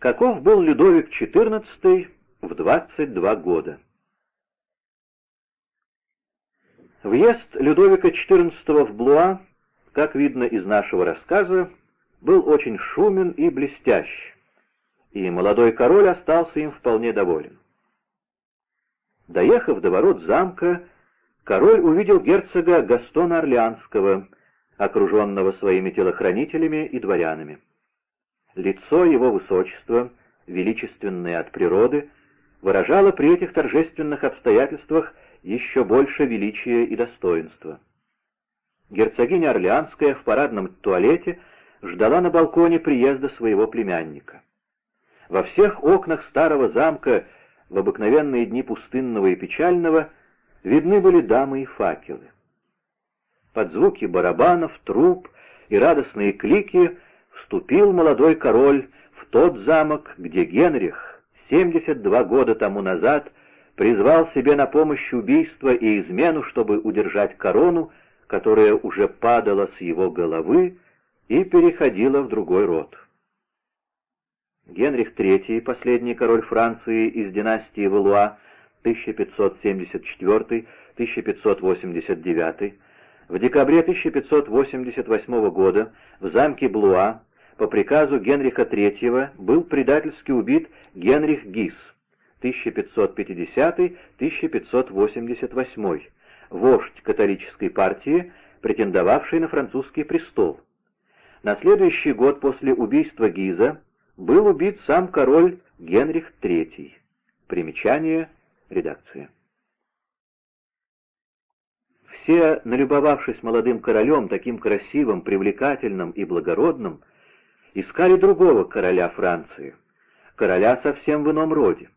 Каков был Людовик XIV в 22 года? Въезд Людовика XIV в Блуа, как видно из нашего рассказа, был очень шумен и блестящ, и молодой король остался им вполне доволен. Доехав до ворот замка, король увидел герцога Гастона Орлеанского, окруженного своими телохранителями и дворянами. Лицо его высочества, величественное от природы, выражало при этих торжественных обстоятельствах еще больше величия и достоинства. Герцогиня Орлеанская в парадном туалете ждала на балконе приезда своего племянника. Во всех окнах старого замка в обыкновенные дни пустынного и печального видны были дамы и факелы. Под звуки барабанов, труб и радостные клики вступил молодой король в тот замок, где Генрих 72 года тому назад призвал себе на помощь убийство и измену, чтобы удержать корону, которая уже падала с его головы и переходила в другой род. Генрих III, последний король Франции из династии Валуа, 1574-1589, в декабре 1588 года в замке Блуа по приказу Генриха III был предательски убит Генрих Гис, 1550-1588, вождь католической партии, претендовавший на французский престол. На следующий год после убийства Гиза был убит сам король Генрих III. Примечание редакции. Все, налюбовавшись молодым королем, таким красивым, привлекательным и благородным, искали другого короля Франции, короля совсем в ином роде,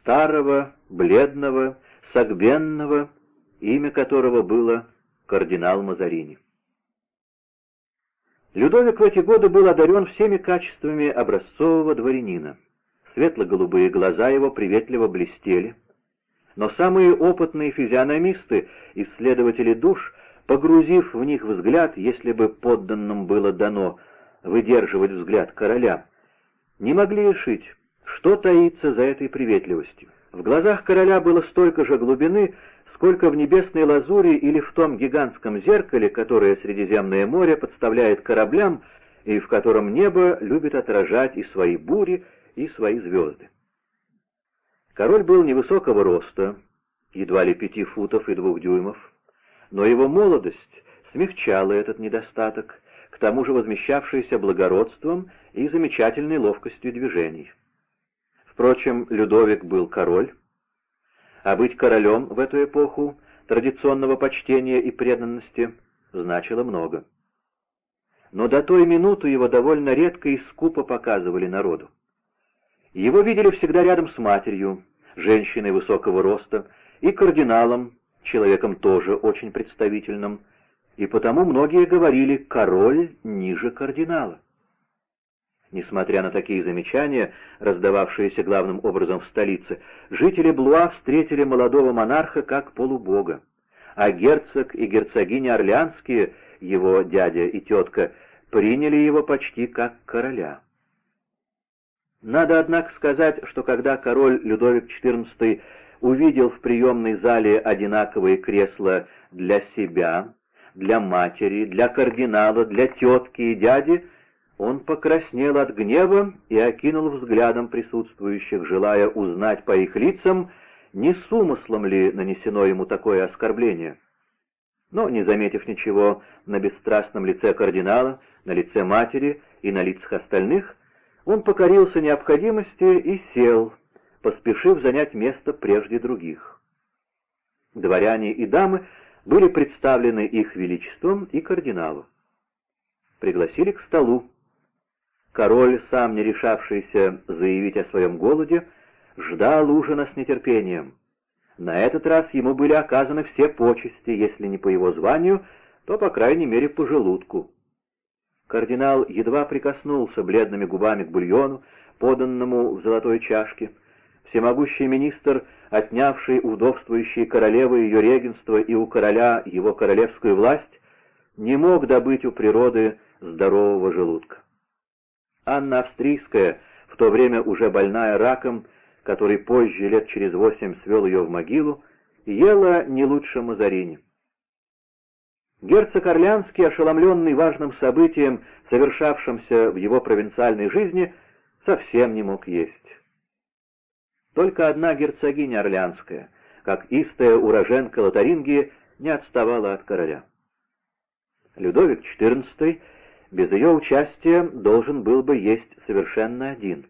старого, бледного, согбенного, имя которого было кардинал Мазарини. Людовик в эти годы был одарен всеми качествами образцового дворянина. Светло-голубые глаза его приветливо блестели, но самые опытные физиономисты, исследователи душ, погрузив в них взгляд, если бы подданным было дано выдерживать взгляд короля, не могли решить, что таится за этой приветливостью. В глазах короля было столько же глубины, сколько в небесной лазури или в том гигантском зеркале, которое Средиземное море подставляет кораблям и в котором небо любит отражать и свои бури, и свои звезды. Король был невысокого роста, едва ли пяти футов и двух дюймов, но его молодость смягчала этот недостаток, к тому же возмещавшийся благородством и замечательной ловкостью движений. Впрочем, Людовик был король, а быть королем в эту эпоху традиционного почтения и преданности значило много. Но до той минуты его довольно редко и скупо показывали народу. Его видели всегда рядом с матерью, женщиной высокого роста, и кардиналом, человеком тоже очень представительным, и потому многие говорили «король ниже кардинала». Несмотря на такие замечания, раздававшиеся главным образом в столице, жители Блуа встретили молодого монарха как полубога, а герцог и герцогиня Орлеанские, его дядя и тетка, приняли его почти как короля. Надо, однако, сказать, что когда король Людовик XIV увидел в приемной зале одинаковые кресла для себя, для матери, для кардинала, для тетки и дяди, он покраснел от гнева и окинул взглядом присутствующих, желая узнать по их лицам, не с умыслом ли нанесено ему такое оскорбление. Но, не заметив ничего на бесстрастном лице кардинала, на лице матери и на лицах остальных, он покорился необходимости и сел, поспешив занять место прежде других. Дворяне и дамы были представлены их величеством и кардиналу. Пригласили к столу. Король, сам не решавшийся заявить о своем голоде, ждал ужина с нетерпением. На этот раз ему были оказаны все почести, если не по его званию, то, по крайней мере, по желудку. Кардинал едва прикоснулся бледными губами к бульону, поданному в золотой чашке. Всемогущий министр, отнявший у вдовствующей королевы ее регенство и у короля его королевскую власть, не мог добыть у природы здорового желудка. Анна Австрийская, в то время уже больная раком, который позже, лет через восемь, свел ее в могилу, ела не лучше Мазарини. Герцог Орлянский, ошеломленный важным событием, совершавшимся в его провинциальной жизни, совсем не мог есть. Только одна герцогиня Орлянская, как истая уроженка Лотарингии, не отставала от короля. Людовик XIV без ее участия должен был бы есть совершенно один.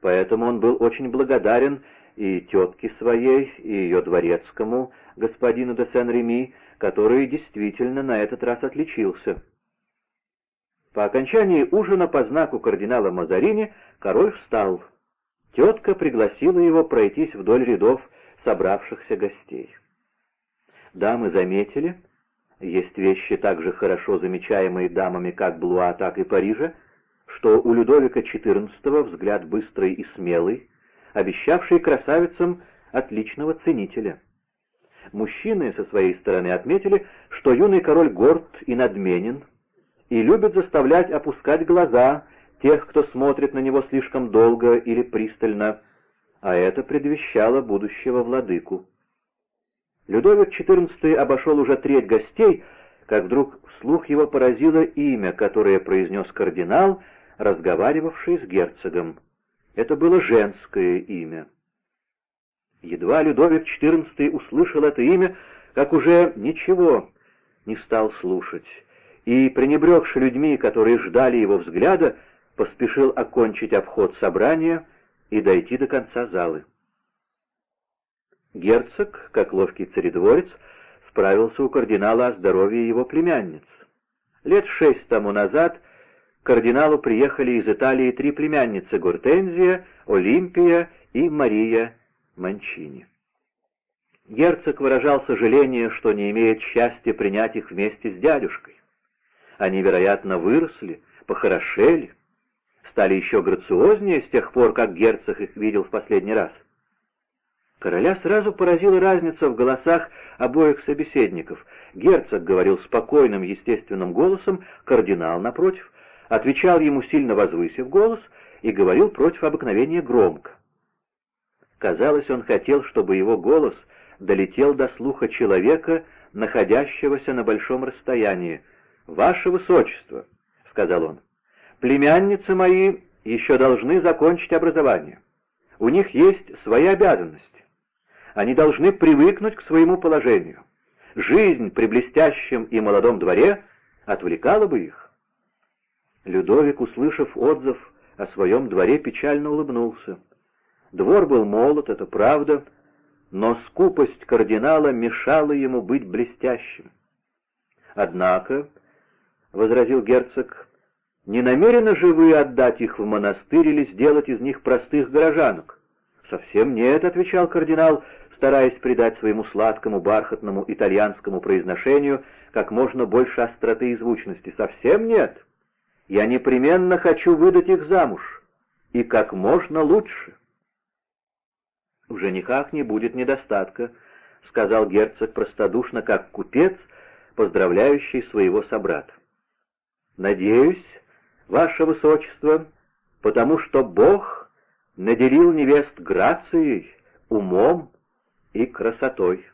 Поэтому он был очень благодарен и тетке своей, и ее дворецкому, господину де Сен-Реми, который действительно на этот раз отличился. По окончании ужина по знаку кардинала Мазарини король встал. Тетка пригласила его пройтись вдоль рядов собравшихся гостей. Дамы заметили, есть вещи, также хорошо замечаемые дамами как Блуа, так и Парижа, что у Людовика XIV взгляд быстрый и смелый, обещавший красавицам отличного ценителя. Мужчины со своей стороны отметили, что юный король горд и надменен, и любит заставлять опускать глаза тех, кто смотрит на него слишком долго или пристально, а это предвещало будущего владыку. Людовик XIV обошел уже треть гостей, как вдруг вслух его поразило имя, которое произнес кардинал, разговаривавший с герцогом. Это было женское имя. Едва Людовик XIV услышал это имя, как уже ничего не стал слушать, и, пренебрегши людьми, которые ждали его взгляда, поспешил окончить обход собрания и дойти до конца залы. Герцог, как ловкий царедворец, справился у кардинала о здоровье его племянниц. Лет шесть тому назад кардиналу приехали из Италии три племянницы Гортензия, Олимпия и Мария Манчини. Герцог выражал сожаление, что не имеет счастья принять их вместе с дядюшкой. Они, вероятно, выросли, похорошели, стали еще грациознее с тех пор, как герцог их видел в последний раз. Короля сразу поразила разница в голосах обоих собеседников. Герцог говорил спокойным, естественным голосом, кардинал, напротив, отвечал ему, сильно возвысив голос, и говорил против обыкновения громко. Казалось, он хотел, чтобы его голос долетел до слуха человека, находящегося на большом расстоянии. «Ваше Высочество», — сказал он, — «племянницы мои еще должны закончить образование. У них есть свои обязанности. Они должны привыкнуть к своему положению. Жизнь при блестящем и молодом дворе отвлекала бы их. Людовик, услышав отзыв о своем дворе, печально улыбнулся. Двор был молод, это правда, но скупость кардинала мешала ему быть блестящим. Однако, — возразил герцог, — не намерены же вы отдать их в монастырь или сделать из них простых горожанок? — Совсем нет, — отвечал кардинал, стараясь придать своему сладкому, бархатному итальянскому произношению как можно больше остроты и звучности. «Совсем нет. Я непременно хочу выдать их замуж. И как можно лучше». «В женихах не будет недостатка», — сказал герцог простодушно, как купец, поздравляющий своего собрата. «Надеюсь, ваше высочество, потому что Бог наделил невест грацией, умом, и красотой.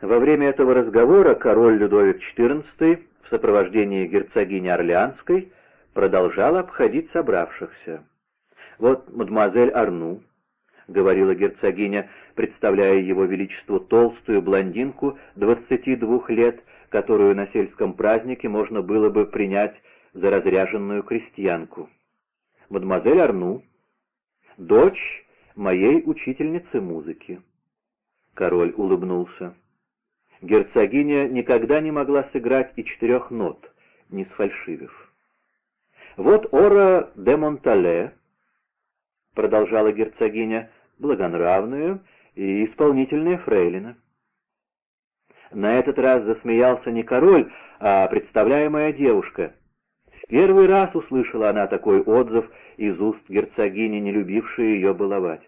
Во время этого разговора король Людовик XIV в сопровождении герцогини Орлеанской продолжал обходить собравшихся. «Вот мадемуазель Арну», — говорила герцогиня, представляя его величеству толстую блондинку 22 лет, которую на сельском празднике можно было бы принять за разряженную крестьянку. «Мадемуазель Арну, дочь моей учительницы музыки». Король улыбнулся. Герцогиня никогда не могла сыграть и четырех нот, не сфальшивив. «Вот Ора де Монтале», — продолжала герцогиня, — «благонравная и исполнительная фрейлина». На этот раз засмеялся не король, а представляемая девушка. В первый раз услышала она такой отзыв из уст герцогини, не любившей ее баловать.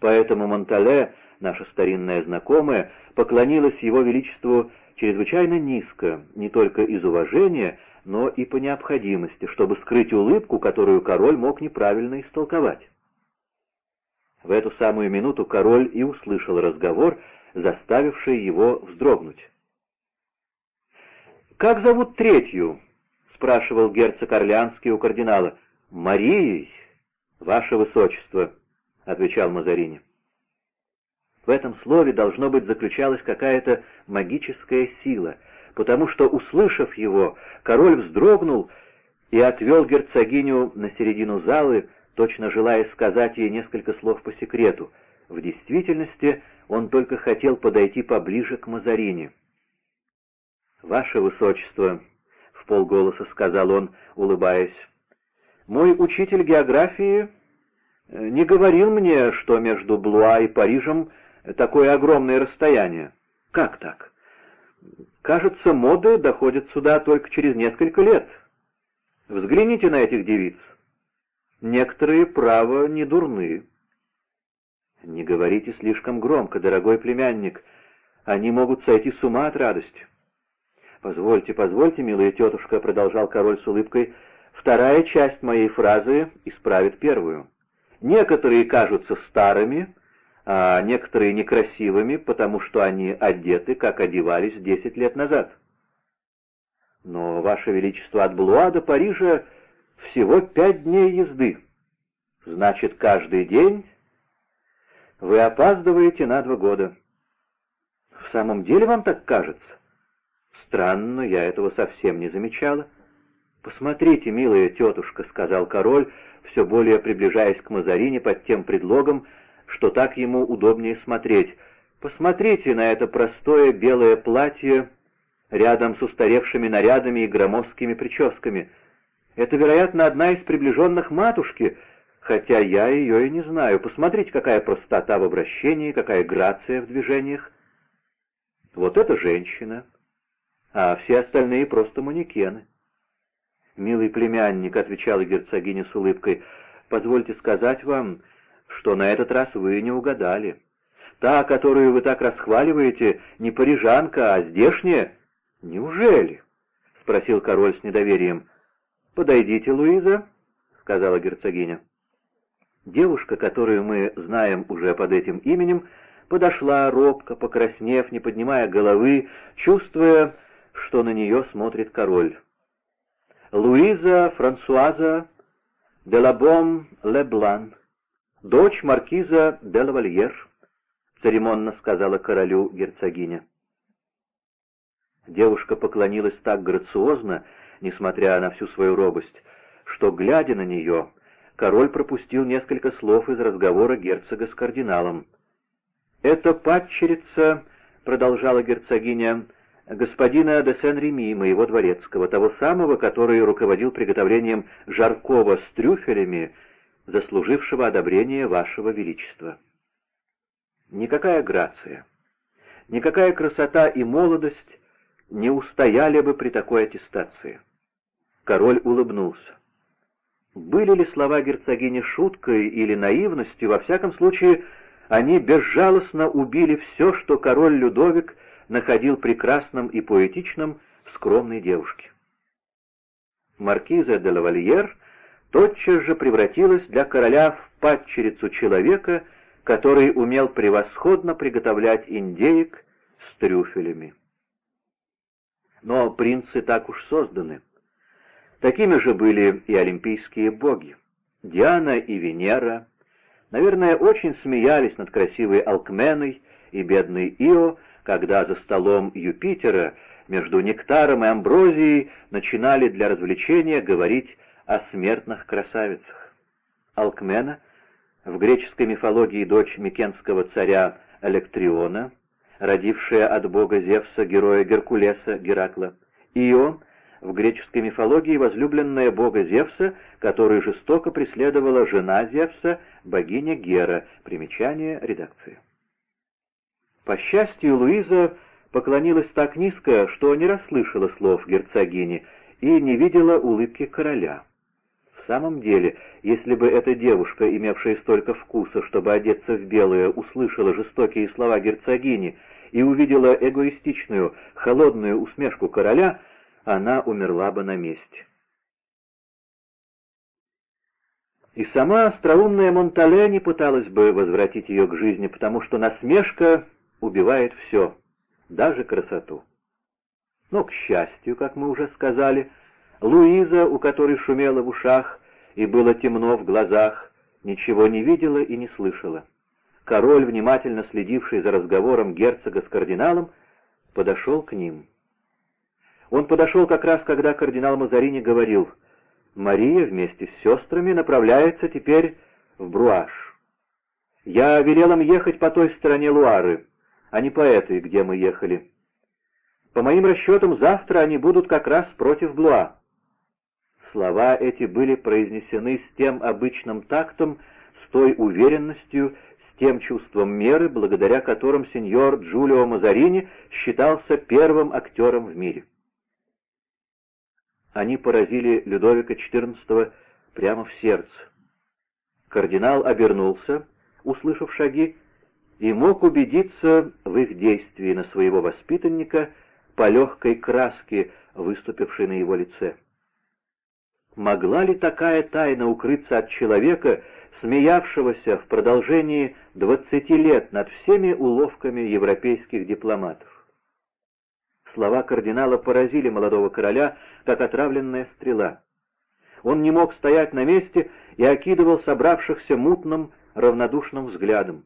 Поэтому Монтале, наша старинная знакомая, поклонилась его величеству чрезвычайно низко, не только из уважения, но и по необходимости, чтобы скрыть улыбку, которую король мог неправильно истолковать. В эту самую минуту король и услышал разговор, заставивший его вздрогнуть. «Как зовут третью?» — спрашивал герцог Орлеанский у кардинала. «Марией, ваше высочество», — отвечал Мазарини. В этом слове, должно быть, заключалась какая-то магическая сила, потому что, услышав его, король вздрогнул и отвел герцогиню на середину залы, точно желая сказать ей несколько слов по секрету. В действительности он только хотел подойти поближе к Мазарини. «Ваше Высочество», — в полголоса сказал он, улыбаясь, — «мой учитель географии э, не говорил мне, что между Блуа и Парижем такое огромное расстояние. Как так? Кажется, моды доходят сюда только через несколько лет. Взгляните на этих девиц. Некоторые, право, не дурны. Не говорите слишком громко, дорогой племянник. Они могут сойти с ума от радости. «Позвольте, позвольте, милая тетушка», — продолжал король с улыбкой, — «вторая часть моей фразы исправит первую. Некоторые кажутся старыми, а некоторые некрасивыми, потому что они одеты, как одевались десять лет назад. Но, Ваше Величество, от Блуа до Парижа всего пять дней езды. Значит, каждый день вы опаздываете на два года. В самом деле вам так кажется? Странно, я этого совсем не замечала. «Посмотрите, милая тетушка», — сказал король, все более приближаясь к Мазарине под тем предлогом, что так ему удобнее смотреть. «Посмотрите на это простое белое платье рядом с устаревшими нарядами и громоздкими прическами. Это, вероятно, одна из приближенных матушки, хотя я ее и не знаю. Посмотрите, какая простота в обращении, какая грация в движениях. Вот эта женщина» а все остальные просто манекены. «Милый племянник», — отвечала герцогиня с улыбкой, — «позвольте сказать вам, что на этот раз вы не угадали. Та, которую вы так расхваливаете, не парижанка, а здешняя». «Неужели?» — спросил король с недоверием. «Подойдите, Луиза», — сказала герцогиня. Девушка, которую мы знаем уже под этим именем, подошла робко, покраснев, не поднимая головы, чувствуя, что на нее смотрит король. Луиза Франсуаза де Лабом Леблан, дочь маркиза де Лавальер, церемонно сказала королю герцогиня. Девушка поклонилась так грациозно, несмотря на всю свою робость, что, глядя на нее, король пропустил несколько слов из разговора герцога с кардиналом. «Это падчерица», — продолжала герцогиня, — господина де Сен-Реми, моего дворецкого, того самого, который руководил приготовлением жаркого с трюфелями, заслужившего одобрения вашего величества. Никакая грация, никакая красота и молодость не устояли бы при такой аттестации. Король улыбнулся. Были ли слова герцогини шуткой или наивностью, во всяком случае, они безжалостно убили все, что король Людовик находил прекрасным и поэтичным в скромной девушке. Маркиза де лавальер тотчас же превратилась для короля в падчерицу человека, который умел превосходно приготовлять индеек с трюфелями. Но принцы так уж созданы. Такими же были и олимпийские боги. Диана и Венера, наверное, очень смеялись над красивой Алкменой и бедной Ио, когда за столом Юпитера между нектаром и амброзией начинали для развлечения говорить о смертных красавицах. Алкмена, в греческой мифологии дочь микенского царя Электриона, родившая от бога Зевса героя Геркулеса Геракла, Ио, в греческой мифологии возлюбленная бога Зевса, которую жестоко преследовала жена Зевса, богиня Гера. Примечание редакции. По счастью, Луиза поклонилась так низко, что не расслышала слов герцогини и не видела улыбки короля. В самом деле, если бы эта девушка, имевшая столько вкуса, чтобы одеться в белое, услышала жестокие слова герцогини и увидела эгоистичную, холодную усмешку короля, она умерла бы на месте. И сама остроумная Монтале не пыталась бы возвратить ее к жизни, потому что насмешка убивает все, даже красоту. Но, к счастью, как мы уже сказали, Луиза, у которой шумело в ушах и было темно в глазах, ничего не видела и не слышала. Король, внимательно следивший за разговором герцога с кардиналом, подошел к ним. Он подошел как раз, когда кардинал Мазарини говорил, «Мария вместе с сестрами направляется теперь в Бруаш. Я велел им ехать по той стороне Луары, а не по этой, где мы ехали. По моим расчетам, завтра они будут как раз против Блуа». Слова эти были произнесены с тем обычным тактом, с той уверенностью, с тем чувством меры, благодаря которым сеньор Джулио Мазарини считался первым актером в мире. Они поразили Людовика XIV прямо в сердце. Кардинал обернулся, услышав шаги, и мог убедиться в их действии на своего воспитанника по легкой краске, выступившей на его лице. Могла ли такая тайна укрыться от человека, смеявшегося в продолжении двадцати лет над всеми уловками европейских дипломатов? Слова кардинала поразили молодого короля, как отравленная стрела. Он не мог стоять на месте и окидывал собравшихся мутным, равнодушным взглядом.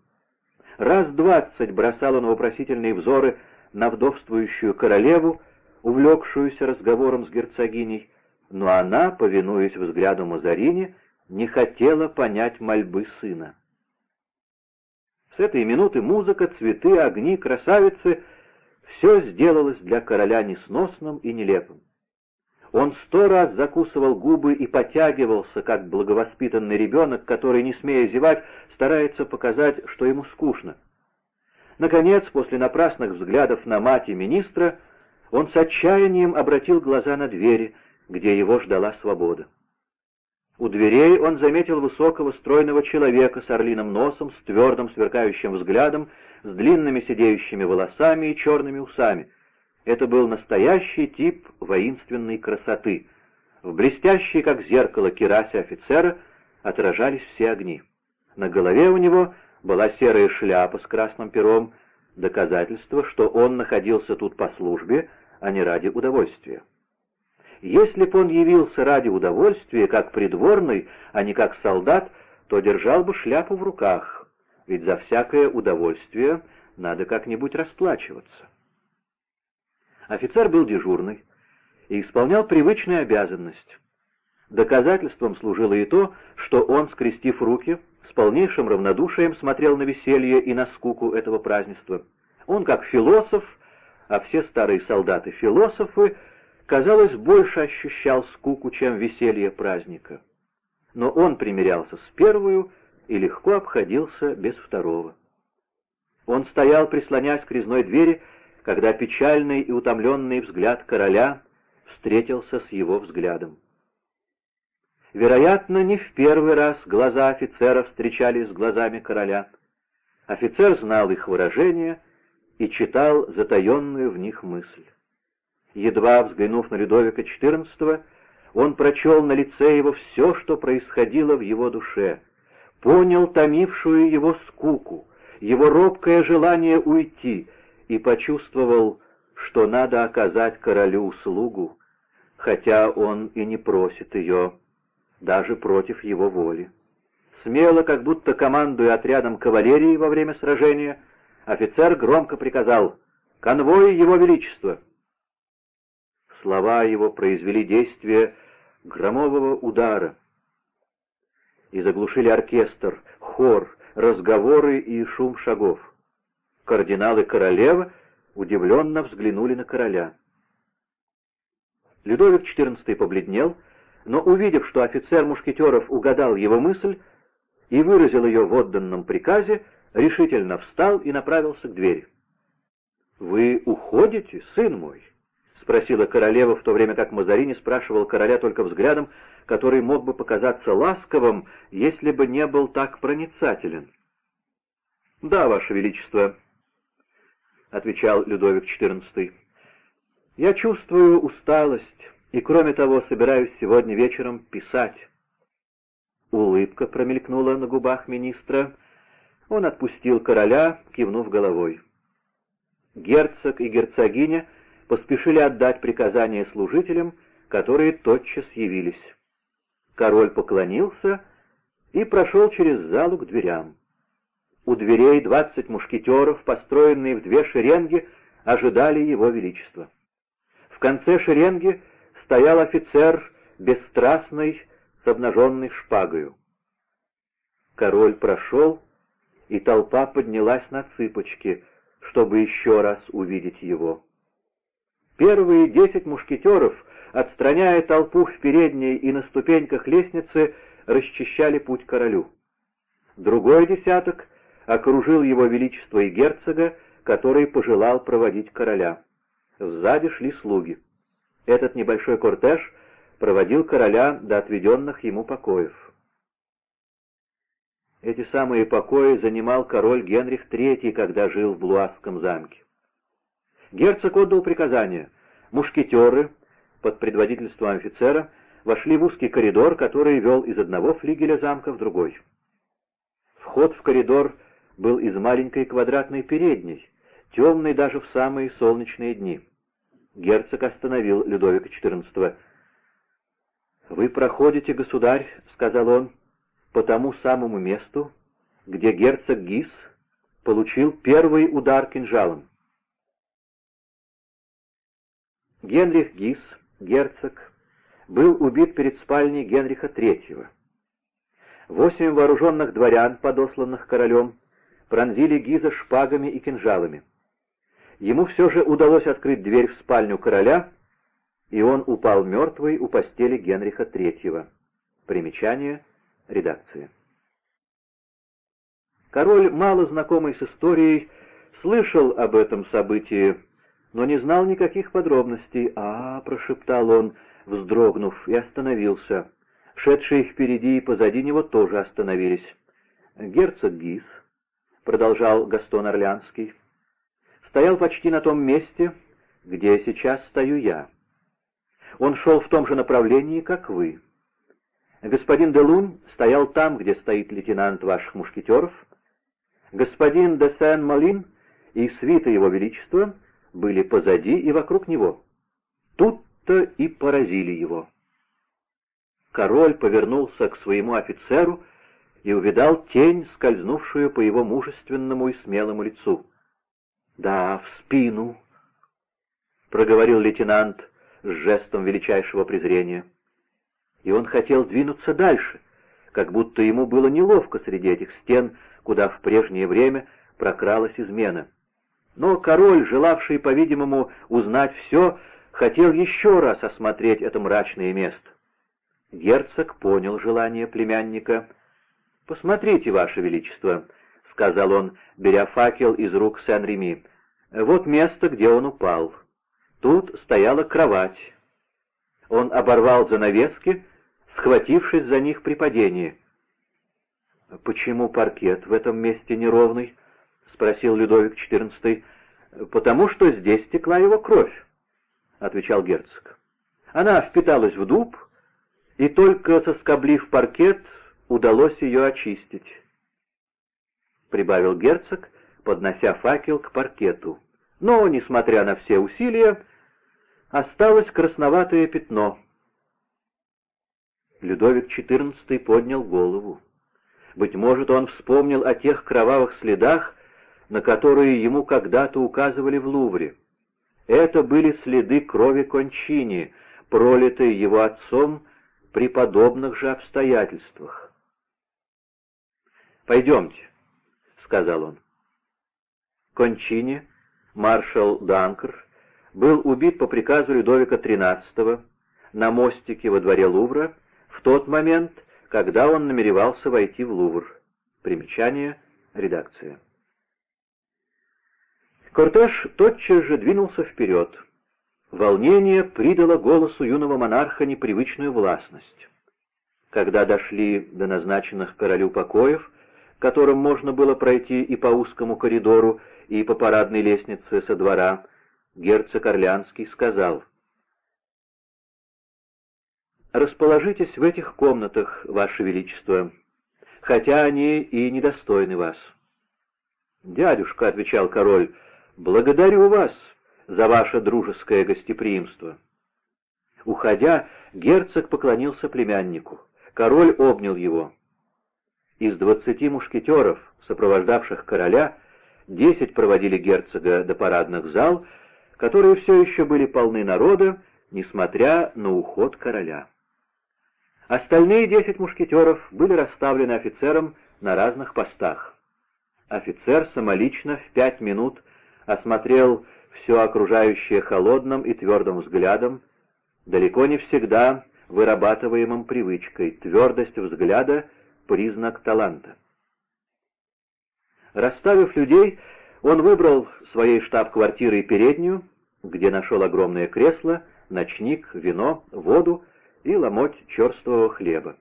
Раз двадцать бросал он вопросительные взоры на вдовствующую королеву, увлекшуюся разговором с герцогиней, но она, повинуясь взгляду Мазарини, не хотела понять мольбы сына. С этой минуты музыка, цветы, огни, красавицы — все сделалось для короля несносным и нелепым. Он сто раз закусывал губы и потягивался, как благовоспитанный ребенок, который, не смея зевать, старается показать, что ему скучно. Наконец, после напрасных взглядов на мать и министра, он с отчаянием обратил глаза на двери, где его ждала свобода. У дверей он заметил высокого стройного человека с орлиным носом, с твердым сверкающим взглядом, с длинными сидеющими волосами и черными усами. Это был настоящий тип воинственной красоты. В блестящей, как зеркало, керасе офицера отражались все огни. На голове у него была серая шляпа с красным пером, доказательство, что он находился тут по службе, а не ради удовольствия. Если б он явился ради удовольствия, как придворный, а не как солдат, то держал бы шляпу в руках, ведь за всякое удовольствие надо как-нибудь расплачиваться. Офицер был дежурный и исполнял привычную обязанность. Доказательством служило и то, что он, скрестив руки, с полнейшим равнодушием смотрел на веселье и на скуку этого празднества. Он, как философ, а все старые солдаты-философы, казалось, больше ощущал скуку, чем веселье праздника. Но он примирялся с первую и легко обходился без второго. Он стоял, прислонясь к резной двери, когда печальный и утомленный взгляд короля встретился с его взглядом. Вероятно, не в первый раз глаза офицера встречались с глазами короля. Офицер знал их выражение и читал затаенную в них мысль. Едва взглянув на Людовика XIV, он прочел на лице его все, что происходило в его душе, понял томившую его скуку, его робкое желание уйти и почувствовал, что надо оказать королю услугу, хотя он и не просит ее, даже против его воли. Смело, как будто командуя отрядом кавалерии во время сражения, офицер громко приказал «Конвой Его Величества!» Слова его произвели действие громового удара и заглушили оркестр, хор, разговоры и шум шагов. Кардинал и королева удивленно взглянули на короля. Людовик XIV побледнел, но, увидев, что офицер мушкетеров угадал его мысль и выразил ее в отданном приказе, решительно встал и направился к двери. «Вы уходите, сын мой?» — спросила королева, в то время как Мазарини спрашивал короля только взглядом, который мог бы показаться ласковым, если бы не был так проницателен. «Да, Ваше Величество», — отвечал Людовик XIV. Я чувствую усталость и, кроме того, собираюсь сегодня вечером писать. Улыбка промелькнула на губах министра. Он отпустил короля, кивнув головой. Герцог и герцогиня поспешили отдать приказание служителям, которые тотчас явились. Король поклонился и прошел через залу к дверям. У дверей двадцать мушкетеров, построенные в две шеренги, ожидали его величества. В конце шеренги стоял офицер, бесстрастный, с обнаженной шпагою. Король прошел, и толпа поднялась на цыпочки, чтобы еще раз увидеть его. Первые десять мушкетеров, отстраняя толпу в передней и на ступеньках лестницы, расчищали путь королю. Другой десяток окружил его величество и герцога, который пожелал проводить короля. Сзади шли слуги. Этот небольшой кортеж проводил короля до отведенных ему покоев. Эти самые покои занимал король Генрих III, когда жил в Блуасском замке. Герцог отдал приказание. Мушкетеры, под предводительством офицера, вошли в узкий коридор, который вел из одного флигеля замка в другой. Вход в коридор был из маленькой квадратной передней, темной даже в самые солнечные дни. Герцог остановил Людовика XIV. «Вы проходите, государь», — сказал он, — «по тому самому месту, где герцог Гис получил первый удар кинжалом». Генрих Гис, герцог, был убит перед спальней Генриха III. Восемь вооруженных дворян, подосланных королем, пронзили Гиза шпагами и кинжалами. Ему все же удалось открыть дверь в спальню короля, и он упал мертвый у постели Генриха III. Примечание редакции. Король, мало знакомый с историей, слышал об этом событии, но не знал никаких подробностей. «А, — прошептал он, вздрогнув, и остановился. Шедшие впереди и позади него тоже остановились. «Герцог Гис», — продолжал Гастон Орлянский, — стоял почти на том месте, где сейчас стою я. Он шел в том же направлении, как вы. Господин де Лунь стоял там, где стоит лейтенант ваших мушкетеров. Господин де Сен-Малин и свита его величества были позади и вокруг него. Тут-то и поразили его. Король повернулся к своему офицеру и увидал тень, скользнувшую по его мужественному и смелому лицу. «Да, в спину», — проговорил лейтенант с жестом величайшего презрения. И он хотел двинуться дальше, как будто ему было неловко среди этих стен, куда в прежнее время прокралась измена. Но король, желавший, по-видимому, узнать все, хотел еще раз осмотреть это мрачное место. Герцог понял желание племянника. «Посмотрите, Ваше Величество», — сказал он, беря факел из рук Сен-Реми. «Вот место, где он упал. Тут стояла кровать. Он оборвал занавески, схватившись за них при падении. «Почему паркет в этом месте неровный?» — спросил Людовик XIV. «Потому что здесь текла его кровь», — отвечал герцог. «Она впиталась в дуб, и только соскоблив паркет, удалось ее очистить», — прибавил герцог, поднося факел к паркету. Но, несмотря на все усилия, осталось красноватое пятно. Людовик XIV поднял голову. Быть может, он вспомнил о тех кровавых следах, на которые ему когда-то указывали в Лувре. Это были следы крови Кончини, пролитые его отцом при подобных же обстоятельствах. «Пойдемте», — сказал он. Кончини, маршал Данкер, был убит по приказу Людовика XIII на мостике во дворе Лувра в тот момент, когда он намеревался войти в Лувр. Примечание редакция. Кортеж тотчас же двинулся вперед. Волнение придало голосу юного монарха непривычную властность. Когда дошли до назначенных королю покоев, которым можно было пройти и по узкому коридору, и по парадной лестнице со двора, герцог Орлянский сказал, «Расположитесь в этих комнатах, Ваше Величество, хотя они и недостойны вас». «Дядюшка», — отвечал король, — «благодарю вас за ваше дружеское гостеприимство». Уходя, герцог поклонился племяннику. Король обнял его. Из двадцати мушкетеров, сопровождавших короля, десять проводили герцога до парадных зал, которые все еще были полны народа, несмотря на уход короля. Остальные десять мушкетеров были расставлены офицером на разных постах. Офицер самолично в пять минут осмотрел все окружающее холодным и твердым взглядом, далеко не всегда вырабатываемым привычкой. Твердость взгляда — признак таланта. Расставив людей, он выбрал своей штаб-квартирой переднюю, где нашел огромное кресло, ночник, вино, воду и ломоть черствого хлеба.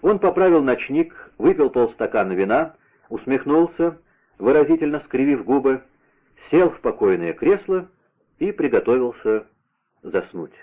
Он поправил ночник, выпил полстакана вина, усмехнулся, выразительно скривив губы, сел в покойное кресло и приготовился заснуть.